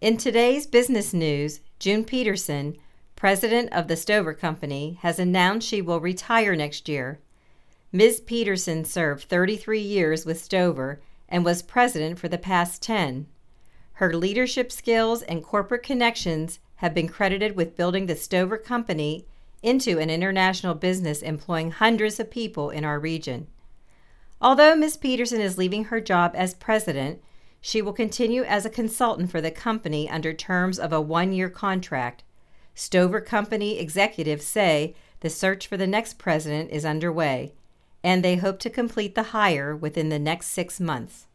In today's business news, June Peterson, president of the Stover Company, has announced she will retire next year. Ms. Peterson served 33 years with Stover and was president for the past 10. Her leadership skills and corporate connections have been credited with building the Stover Company into an international business employing hundreds of people in our region. Although Ms. Peterson is leaving her job as president, she will continue as a consultant for the company under terms of a one year contract. Stover Company executives say the search for the next president is underway, and they hope to complete the hire within the next six months.